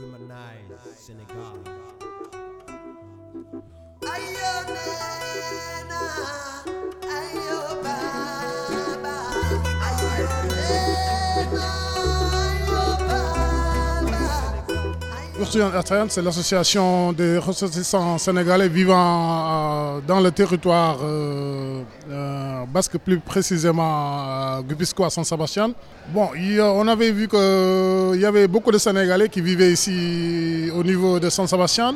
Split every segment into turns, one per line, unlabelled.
Rumanize, Senegal. ayo ba.
C'est l'association des ressortissants sénégalais vivant euh, dans le territoire euh, euh, basque, plus précisément Gupisco à Saint-Sébastien. Bon, on avait vu qu'il y avait beaucoup de Sénégalais qui vivaient ici au niveau de Saint-Sébastien.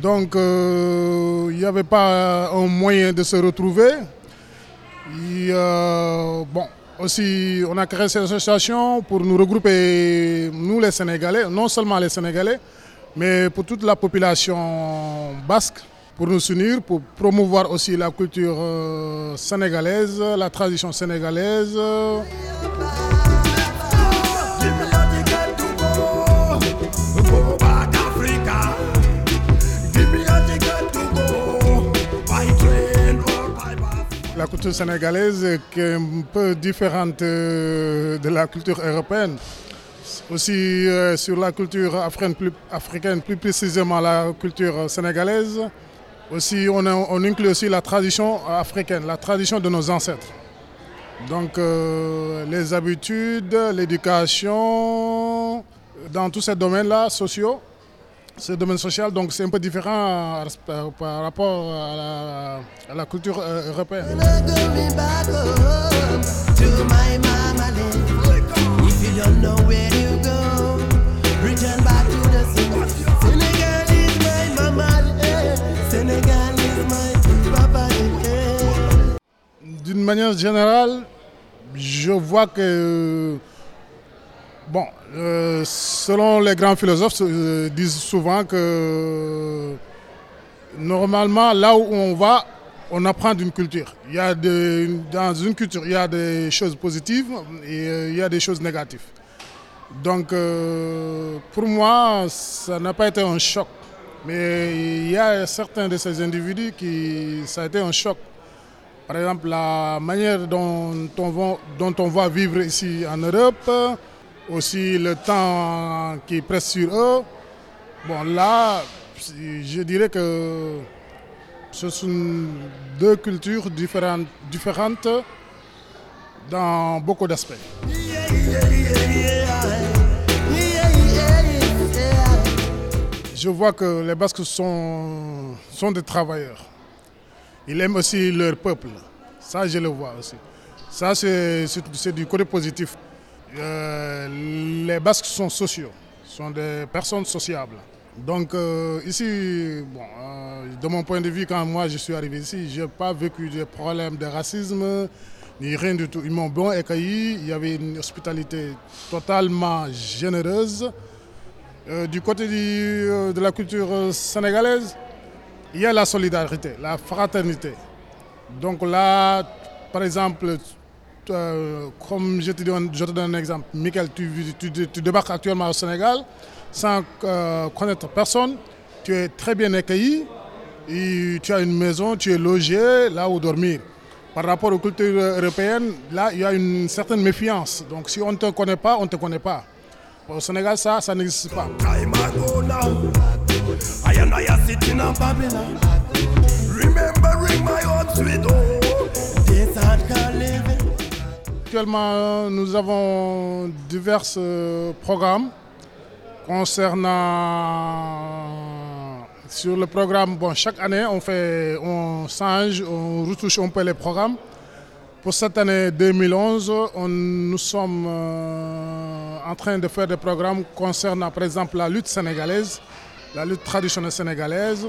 Donc, il n'y avait pas un moyen de se retrouver. bon, aussi, on a créé cette association pour nous regrouper, nous les Sénégalais, non seulement les Sénégalais, mais pour toute la population basque, pour nous unir, pour promouvoir aussi la culture euh, sénégalaise, la tradition sénégalaise. Sénégalaise qui est un peu différente euh, de la culture européenne. Aussi euh, sur la culture africaine plus, précisément la culture sénégalaise. Aussi on, inclut aussi la tradition africaine, la tradition de nos ancêtres. Donc euh, les habitudes, l'éducation, dans tous ces domaines-là sociaux, ce domaine social, donc c'est un peu différent par rapport à la, culture euh, européenne. D'une manière générale, je vois que Bon, euh, selon les grands philosophes, euh, disent souvent que normalement, là où on va, on apprend d'une culture. Il y a dans une culture, il y a des choses positives et euh, il y a des choses négatives. Donc, pour moi, ça n'a pas été un choc. Mais il y a certains de ces individus qui, ça a été un choc. Par exemple, la manière dont on va vivre ici en Europe, aussi le temps qui presse sur eux. Bon, là, je dirais que ce sont deux cultures différentes, différentes dans beaucoup d'aspects. Je vois que les Basques sont, sont des travailleurs. Ils aiment aussi leur peuple. Ça, je le vois aussi. Ça, c'est du côté positif. Euh, les Basques sont sociaux, sont des personnes sociables. Donc euh, ici, bon, euh, de mon point de vue, quand moi je suis arrivé ici, je n'ai pas vécu de problèmes de racisme, ni rien du tout. Ils m'ont bien accueilli, il y avait une hospitalité totalement généreuse. du côté de la culture sénégalaise, il y a la solidarité, la fraternité. Donc là, par exemple, euh, comme je te, donne, je te donne un exemple, Michael, tu, débarques actuellement au Sénégal sans euh, connaître personne, tu es très bien accueilli, et tu as une maison, tu es logé là où dormir. Par rapport aux cultures européennes, là, il y a une certaine méfiance. Donc si on ne te connaît pas, on ne te connaît pas. Au Sénégal, ça, ça n'existe pas. Actuellement, nous avons divers euh, programmes concernant sur le programme. Bon, chaque année, on fait, on change, on retouche un peu les programmes. Pour cette année 2011, nous sommes euh, en train de faire des programmes concernant, par exemple, la lutte sénégalaise, la lutte traditionnelle sénégalaise.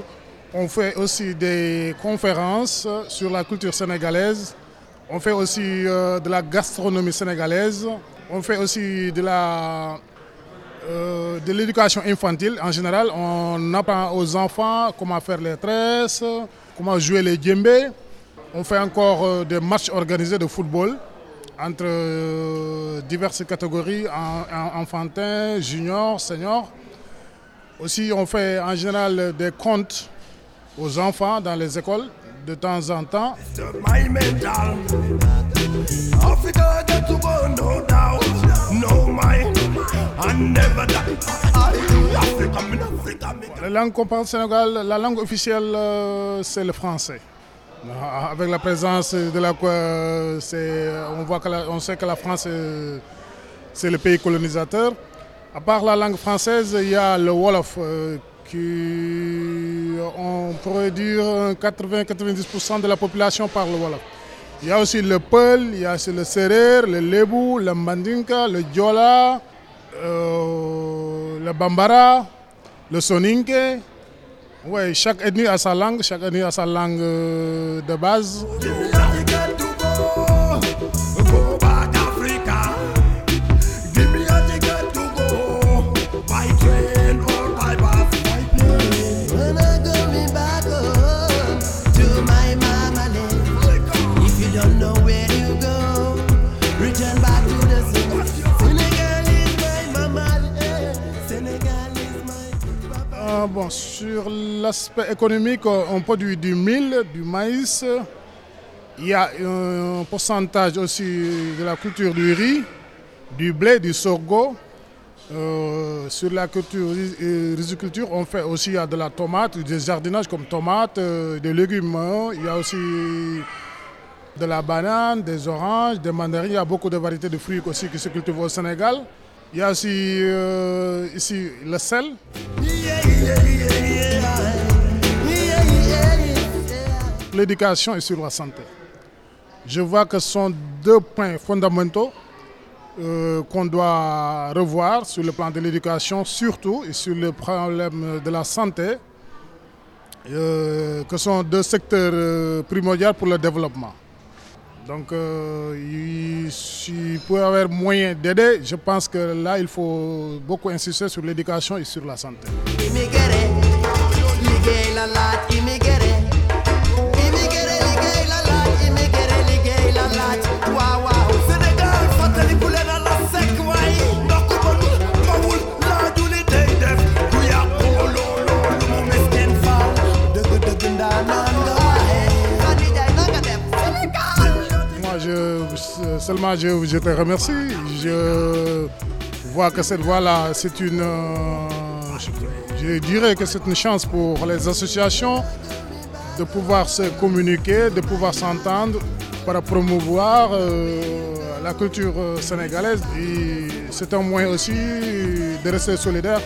On fait aussi des conférences sur la culture sénégalaise on fait aussi euh, de la gastronomie sénégalaise. On fait aussi euh, de l'éducation infantile en général. On apprend aux enfants comment faire les tresses, comment jouer les djembés. On fait encore euh, des matchs organisés de football entre diverses catégories, enfantins, juniors, seniors. Aussi, on fait en général des contes aux enfants dans les écoles de temps en temps. La langue qu'on parle au Sénégal, la langue officielle, euh, c'est le français. Euh, Avec la présence de la euh, c'est- on voit que la- on sait que la France euh, c'est le pays colonisateur. À part la langue française, il y a le Wolof euh, qui on pourrait dire 80-90% de la population parle Wolof. Il y a aussi le Peul, il y a aussi le Serer, le Lebu, le Mandinka, le Diola, euh, le Bambara, le Soninke. Ouais, chaque ethnie a sa langue, chaque ethnie a sa langue euh, de base. Euh, bon, sur l'aspect économique, euh, on produit du mil, du maïs. Il y a un pourcentage aussi de la culture du riz, du blé, du sorgho. Euh, sur la culture et riziculture, on fait aussi il y a de la tomate, des jardinages comme tomates, euh, des légumes. hein. Il y a aussi de la banane, des oranges, des mandarines. Il y a beaucoup de variétés de fruits aussi qui se cultivent au Sénégal. Il y a aussi euh, ici le sel. L'éducation et sur la santé. Je vois que ce sont deux points fondamentaux euh, qu'on doit revoir sur le plan de l'éducation, surtout et sur le problème de la santé, euh, que sont deux secteurs euh, primordiaux pour le développement. Donc, euh, il, peut avoir moyen d'aider, je pense que là, il faut beaucoup insister sur l'éducation et sur la santé. Seulement je, je te remercie. Je vois que cette voie-là, c'est une. euh, je dirais que c'est une chance pour les associations de pouvoir se communiquer, de pouvoir s'entendre pour promouvoir euh, la culture euh, sénégalaise. Et c'est un moyen aussi de rester solidaire.